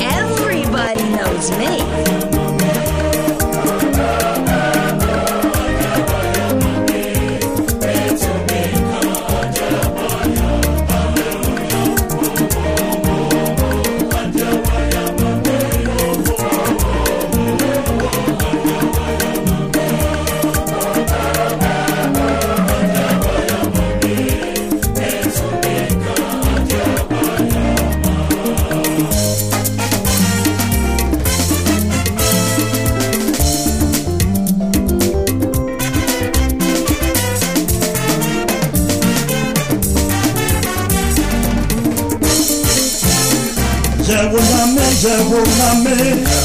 Everybody knows me. perdóname.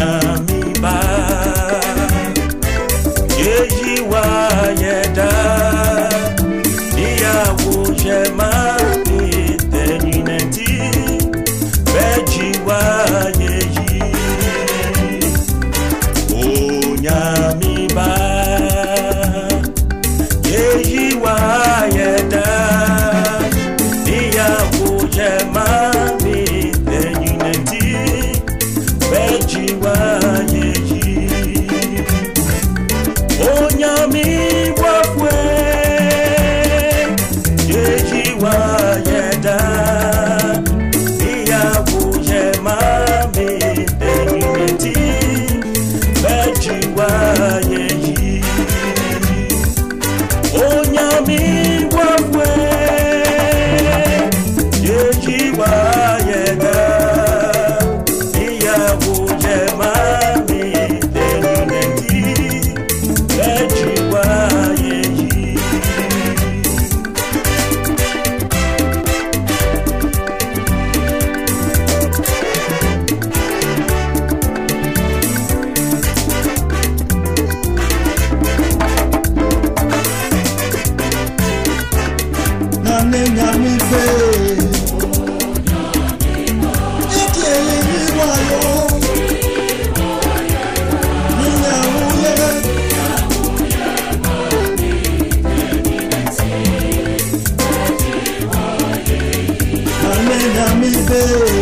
nada. Wáyé dá ìyàwó querer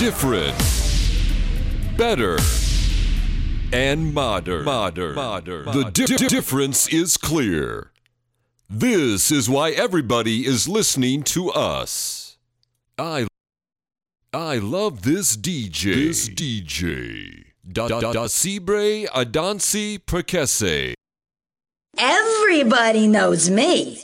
Different. Better. And modern. Modern. Modern. The di- di- difference is clear. This is why everybody is listening to us. I I love this DJ. This DJ. Da da da Sibre Adansi Prekese. Everybody knows me.